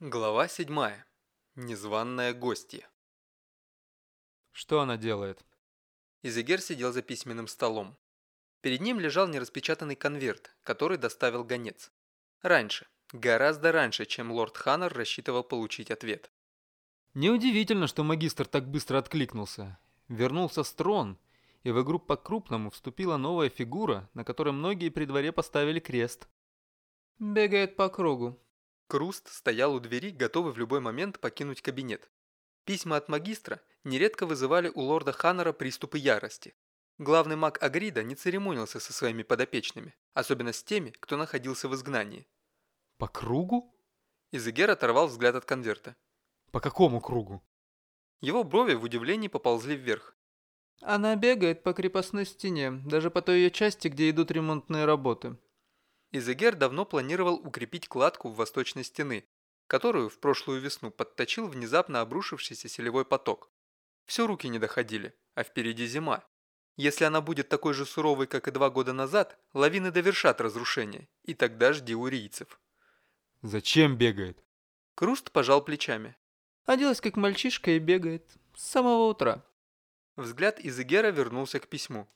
Глава 7. Незваная гостья. Что она делает? Изегер сидел за письменным столом. Перед ним лежал нераспечатанный конверт, который доставил гонец. Раньше, гораздо раньше, чем лорд Ханнер рассчитывал получить ответ. Неудивительно, что магистр так быстро откликнулся. Вернулся Строн, и в игру по-крупному вступила новая фигура, на которой многие при дворе поставили крест. «Бегает по кругу», Круст стоял у двери, готовый в любой момент покинуть кабинет. Письма от магистра нередко вызывали у лорда Ханнера приступы ярости. Главный маг Агрида не церемонился со своими подопечными, особенно с теми, кто находился в изгнании. «По кругу?» Изегер оторвал взгляд от конверта. «По какому кругу?» Его брови в удивлении поползли вверх. «Она бегает по крепостной стене, даже по той ее части, где идут ремонтные работы. Изегер давно планировал укрепить кладку в восточной стены, которую в прошлую весну подточил внезапно обрушившийся селевой поток. Все руки не доходили, а впереди зима. Если она будет такой же суровой, как и два года назад, лавины довершат разрушение, и тогда жди урийцев. «Зачем бегает?» Круст пожал плечами. Оделась как мальчишка и бегает. С самого утра. Взгляд Изегера вернулся к письму.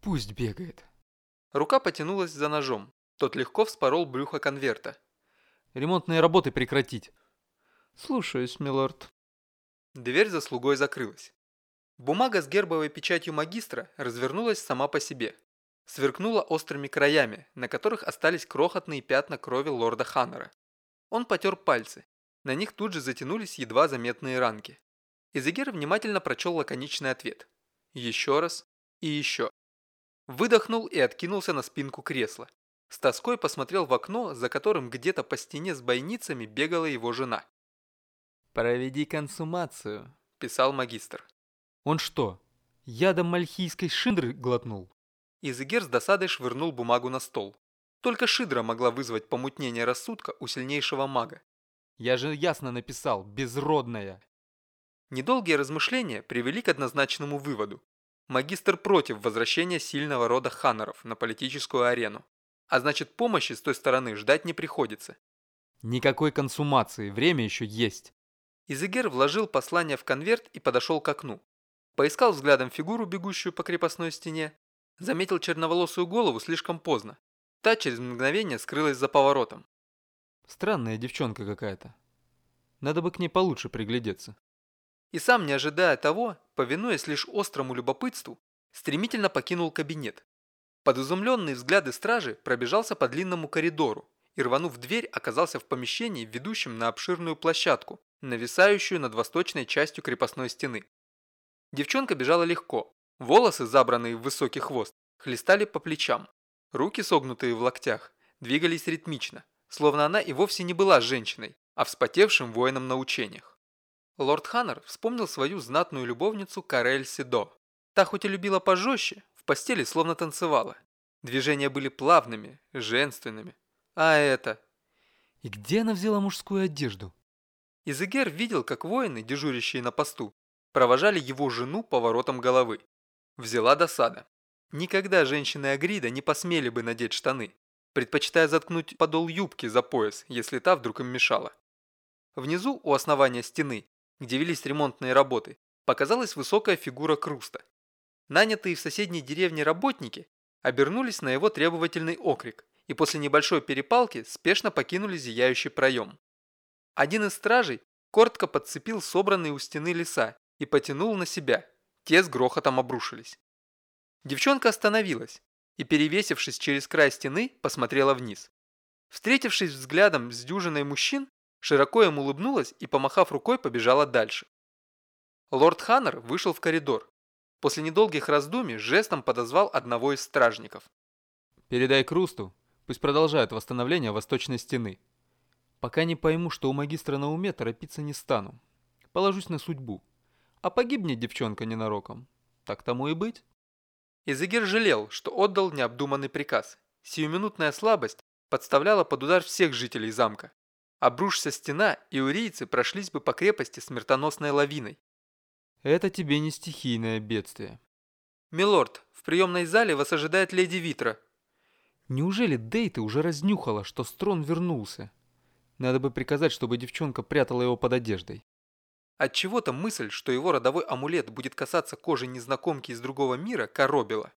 «Пусть бегает». Рука потянулась за ножом, тот легко вспорол брюхо конверта. «Ремонтные работы прекратить». «Слушаюсь, милорд». Дверь за слугой закрылась. Бумага с гербовой печатью магистра развернулась сама по себе. Сверкнула острыми краями, на которых остались крохотные пятна крови лорда Ханнера. Он потер пальцы. На них тут же затянулись едва заметные ранки. Изегер внимательно прочел лаконичный ответ. Еще раз и еще. Выдохнул и откинулся на спинку кресла. С тоской посмотрел в окно, за которым где-то по стене с бойницами бегала его жена. «Проведи консумацию», – писал магистр. «Он что, ядом мальхийской шиндры глотнул?» Изегер с досадой швырнул бумагу на стол. Только шидра могла вызвать помутнение рассудка у сильнейшего мага. «Я же ясно написал, безродная!» Недолгие размышления привели к однозначному выводу. Магистр против возвращения сильного рода ханнеров на политическую арену. А значит, помощи с той стороны ждать не приходится. Никакой консумации, время еще есть. Изегер вложил послание в конверт и подошел к окну. Поискал взглядом фигуру, бегущую по крепостной стене. Заметил черноволосую голову слишком поздно. Та через мгновение скрылась за поворотом. Странная девчонка какая-то. Надо бы к ней получше приглядеться. И сам, не ожидая того, повинуясь лишь острому любопытству, стремительно покинул кабинет. Под изумленные взгляды стражи пробежался по длинному коридору и, рванув дверь, оказался в помещении, ведущем на обширную площадку, нависающую над восточной частью крепостной стены. Девчонка бежала легко. Волосы, забранные в высокий хвост, хлестали по плечам. Руки, согнутые в локтях, двигались ритмично, словно она и вовсе не была женщиной, а вспотевшим воином на учениях. Лорд Ханнер вспомнил свою знатную любовницу Карель Сидо. Та хоть и любила пожестче, в постели словно танцевала. Движения были плавными, женственными. А это... И где она взяла мужскую одежду? Изегер видел, как воины, дежурящие на посту, провожали его жену поворотом головы. Взяла досада. Никогда женщины Агрида не посмели бы надеть штаны, предпочитая заткнуть подол юбки за пояс, если та вдруг им мешала. Внизу, у основания стены, где велись ремонтные работы, показалась высокая фигура Круста. Нанятые в соседней деревне работники обернулись на его требовательный окрик и после небольшой перепалки спешно покинули зияющий проем. Один из стражей коротко подцепил собранные у стены леса и потянул на себя. Те с грохотом обрушились. Девчонка остановилась и, перевесившись через край стены, посмотрела вниз. Встретившись взглядом с дюжиной мужчин, широко им улыбнулась и, помахав рукой, побежала дальше. Лорд Ханнер вышел в коридор, После недолгих раздумий жестом подозвал одного из стражников. «Передай Крусту, пусть продолжает восстановление восточной стены. Пока не пойму, что у магистра на уме, торопиться не стану. Положусь на судьбу. А погибнет девчонка ненароком. Так тому и быть». Изегер жалел, что отдал необдуманный приказ. Сиюминутная слабость подставляла под удар всех жителей замка. Обрушься стена, и урийцы прошлись бы по крепости смертоносной лавиной. Это тебе не стихийное бедствие. Милорд, в приемной зале вас ожидает леди Витра. Неужели Дейта уже разнюхала, что Строн вернулся? Надо бы приказать, чтобы девчонка прятала его под одеждой. Отчего-то мысль, что его родовой амулет будет касаться кожи незнакомки из другого мира, коробила.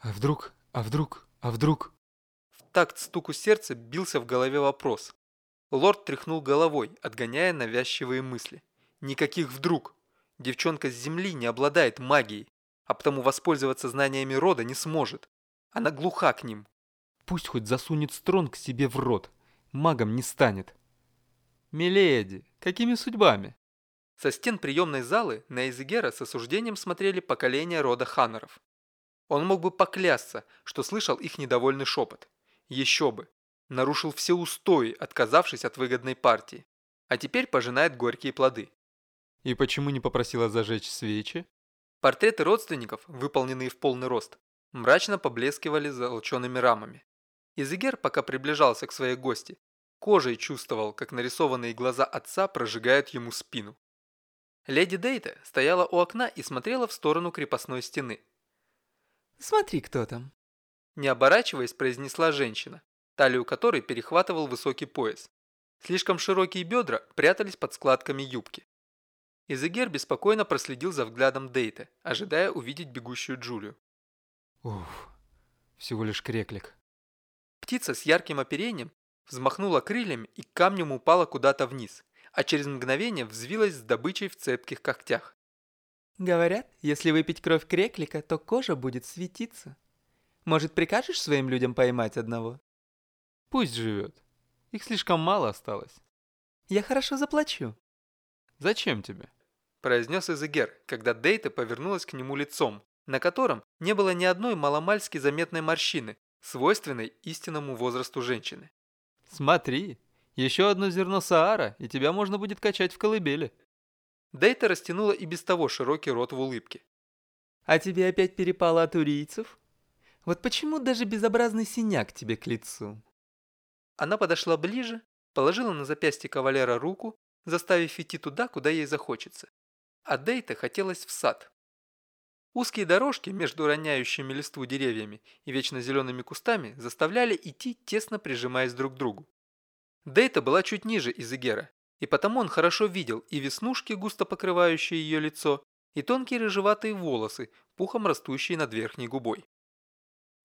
А вдруг? А вдруг? А вдруг? В такт стуку сердца бился в голове вопрос. Лорд тряхнул головой, отгоняя навязчивые мысли. Никаких вдруг. Девчонка с земли не обладает магией, а потому воспользоваться знаниями рода не сможет. Она глуха к ним. Пусть хоть засунет строн к себе в рот. Магом не станет. Миледи, какими судьбами? Со стен приемной залы на Изегера с осуждением смотрели поколения рода Ханнеров. Он мог бы поклясться, что слышал их недовольный шепот. Еще бы. Нарушил все устои, отказавшись от выгодной партии. А теперь пожинает горькие плоды. И почему не попросила зажечь свечи? Портреты родственников, выполненные в полный рост, мрачно поблескивали золочеными рамами. Изегер, пока приближался к своей гости, кожей чувствовал, как нарисованные глаза отца прожигают ему спину. Леди Дейта стояла у окна и смотрела в сторону крепостной стены. «Смотри, кто там!» Не оборачиваясь, произнесла женщина, талию которой перехватывал высокий пояс. Слишком широкие бедра прятались под складками юбки. Изегер беспокойно проследил за взглядом Дейта, ожидая увидеть бегущую Джулию. Уф, всего лишь креклик. Птица с ярким оперением взмахнула крыльями и камнем упала куда-то вниз, а через мгновение взвилась с добычей в цепких когтях. Говорят, если выпить кровь креклика, то кожа будет светиться. Может, прикажешь своим людям поймать одного? Пусть живет. Их слишком мало осталось. Я хорошо заплачу. Зачем тебе? Произнес Изегер, когда Дейта повернулась к нему лицом, на котором не было ни одной маломальски заметной морщины, свойственной истинному возрасту женщины. Смотри, еще одно зерно Саара, и тебя можно будет качать в колыбели. Дейта растянула и без того широкий рот в улыбке. А тебе опять перепало от урийцев? Вот почему даже безобразный синяк тебе к лицу? Она подошла ближе, положила на запястье кавалера руку, заставив идти туда, куда ей захочется. А Дейта хотелось в сад. Узкие дорожки между роняющими листву деревьями и вечно зелеными кустами заставляли идти, тесно прижимаясь друг к другу. Дейта была чуть ниже Изегера, и потому он хорошо видел и веснушки, густо покрывающие ее лицо, и тонкие рыжеватые волосы, пухом растущие над верхней губой.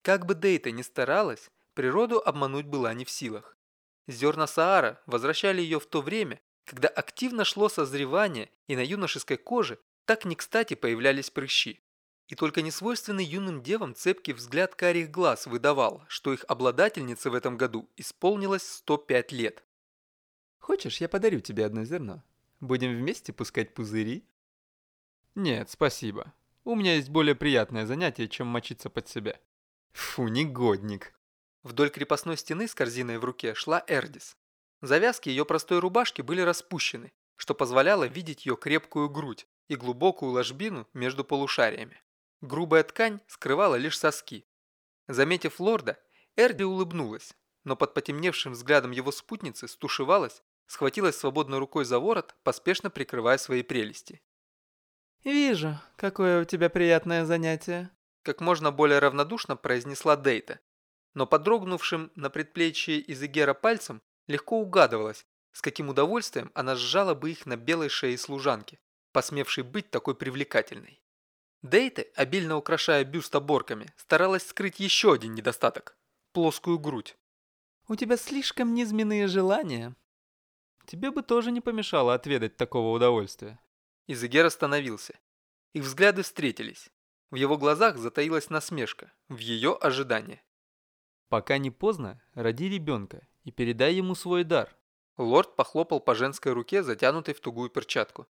Как бы Дейта ни старалась, природу обмануть была не в силах. Зерна Саара возвращали ее в то время, когда активно шло созревание, и на юношеской коже так не кстати появлялись прыщи. И только несвойственный юным девам цепкий взгляд карих глаз выдавал, что их обладательнице в этом году исполнилось 105 лет. Хочешь, я подарю тебе одно зерно? Будем вместе пускать пузыри? Нет, спасибо. У меня есть более приятное занятие, чем мочиться под себя. Фу, негодник. Вдоль крепостной стены с корзиной в руке шла Эрдис. Завязки ее простой рубашки были распущены, что позволяло видеть ее крепкую грудь и глубокую ложбину между полушариями. Грубая ткань скрывала лишь соски. Заметив лорда, Эрди улыбнулась, но под потемневшим взглядом его спутницы стушевалась, схватилась свободной рукой за ворот, поспешно прикрывая свои прелести. «Вижу, какое у тебя приятное занятие», как можно более равнодушно произнесла Дейта, но подрогнувшим на предплечье Изегера пальцем легко угадывалось, с каким удовольствием она сжала бы их на белой шее служанки, посмевшей быть такой привлекательной. Дейте, обильно украшая бюст оборками, старалась скрыть еще один недостаток – плоскую грудь. «У тебя слишком низменные желания». «Тебе бы тоже не помешало отведать такого удовольствия». Изегер остановился. Их взгляды встретились. В его глазах затаилась насмешка, в ее ожидании. «Пока не поздно, роди ребенка и передай ему свой дар». Лорд похлопал по женской руке, затянутой в тугую перчатку.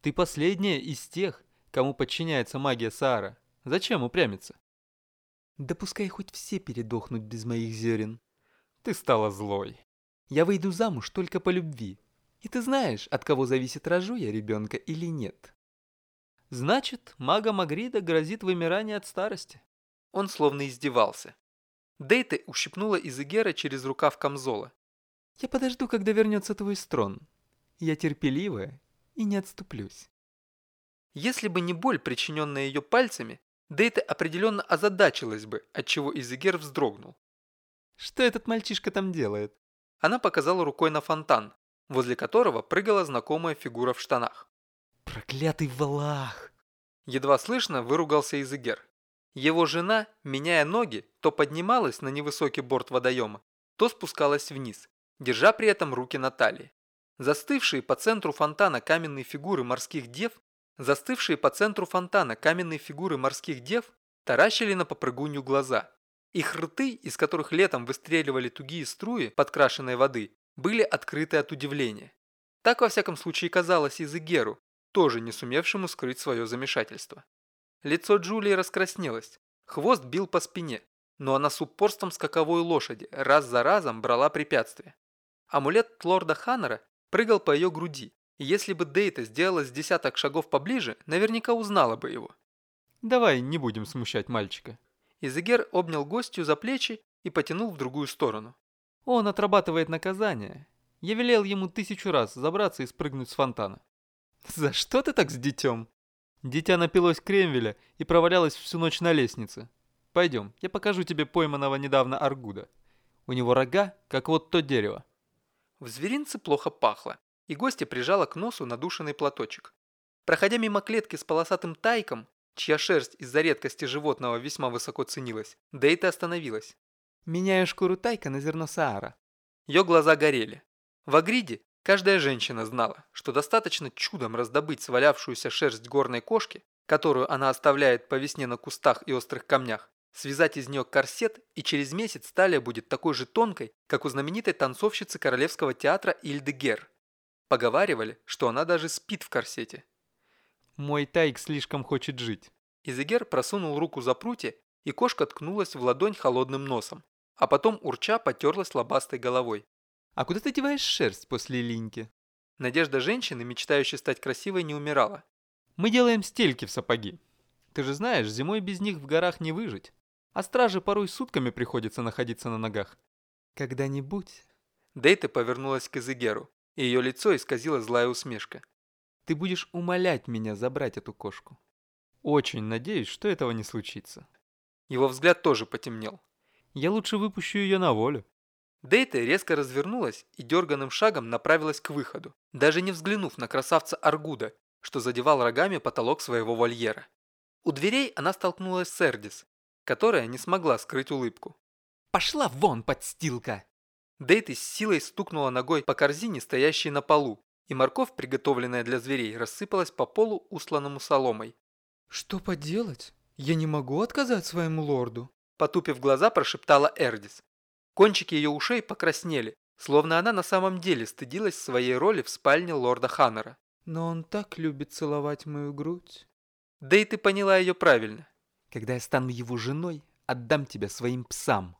«Ты последняя из тех, кому подчиняется магия Саара. Зачем упрямиться? Да пускай хоть все передохнут без моих зерен. Ты стала злой. Я выйду замуж только по любви. И ты знаешь, от кого зависит, рожу я ребенка или нет. Значит, мага Магрида грозит вымирание от старости. Он словно издевался. Дейте ущипнула Изегера через рукав камзола. Я подожду, когда вернется твой строн. Я терпеливая и не отступлюсь. Если бы не боль, причиненная ее пальцами, Дейта определенно озадачилась бы, отчего Изегер вздрогнул. «Что этот мальчишка там делает?» Она показала рукой на фонтан, возле которого прыгала знакомая фигура в штанах. «Проклятый Валах!» Едва слышно выругался Изегер. Его жена, меняя ноги, то поднималась на невысокий борт водоема, то спускалась вниз, держа при этом руки на талии. Застывшие по центру фонтана каменные фигуры морских дев, застывшие по центру фонтана каменные фигуры морских дев таращили на попрыгунью глаза. Их рты, из которых летом выстреливали тугие струи подкрашенной воды, были открыты от удивления. Так во всяком случае казалось Изегеру, тоже не сумевшему скрыть свое замешательство. Лицо Джулии раскраснелось, хвост бил по спине, но она с упорством скаковой лошади раз за разом брала препятствия. Амулет лорда Ханнера прыгал по ее груди, и если бы Дейта сделала с десяток шагов поближе, наверняка узнала бы его. «Давай не будем смущать мальчика». Изегер обнял гостью за плечи и потянул в другую сторону. «Он отрабатывает наказание. Я велел ему тысячу раз забраться и спрыгнуть с фонтана». «За что ты так с детем?» Дитя напилось кремвеля и провалялось всю ночь на лестнице. Пойдем, я покажу тебе пойманного недавно Аргуда. У него рога, как вот то дерево. В зверинце плохо пахло, и гостья прижала к носу надушенный платочек. Проходя мимо клетки с полосатым тайком, чья шерсть из-за редкости животного весьма высоко ценилась, Дейта остановилась. «Меняю шкуру тайка на зерно Саара». Ее глаза горели. В Агриде каждая женщина знала, что достаточно чудом раздобыть свалявшуюся шерсть горной кошки, которую она оставляет по весне на кустах и острых камнях, связать из нее корсет, и через месяц талия будет такой же тонкой, как у знаменитой танцовщицы Королевского театра Ильды Гер. Поговаривали, что она даже спит в корсете. Мой тайк слишком хочет жить. Изегер просунул руку за прутья, и кошка ткнулась в ладонь холодным носом, а потом урча потерлась лобастой головой. «А куда ты деваешь шерсть после линьки?» Надежда женщины, мечтающей стать красивой, не умирала. «Мы делаем стельки в сапоги. Ты же знаешь, зимой без них в горах не выжить а страже порой сутками приходится находиться на ногах. Когда-нибудь... Дейта повернулась к Изегеру, и ее лицо исказила злая усмешка. Ты будешь умолять меня забрать эту кошку. Очень надеюсь, что этого не случится. Его взгляд тоже потемнел. Я лучше выпущу ее на волю. Дейта резко развернулась и дерганым шагом направилась к выходу, даже не взглянув на красавца Аргуда, что задевал рогами потолок своего вольера. У дверей она столкнулась с Эрдис, которая не смогла скрыть улыбку. «Пошла вон, подстилка!» Дейт с силой стукнула ногой по корзине, стоящей на полу, и морковь, приготовленная для зверей, рассыпалась по полу, усланному соломой. «Что поделать? Я не могу отказать своему лорду!» Потупив глаза, прошептала Эрдис. Кончики ее ушей покраснели, словно она на самом деле стыдилась своей роли в спальне лорда Ханнера. «Но он так любит целовать мою грудь!» Да и ты поняла ее правильно. Когда я стану его женой, отдам тебя своим псам.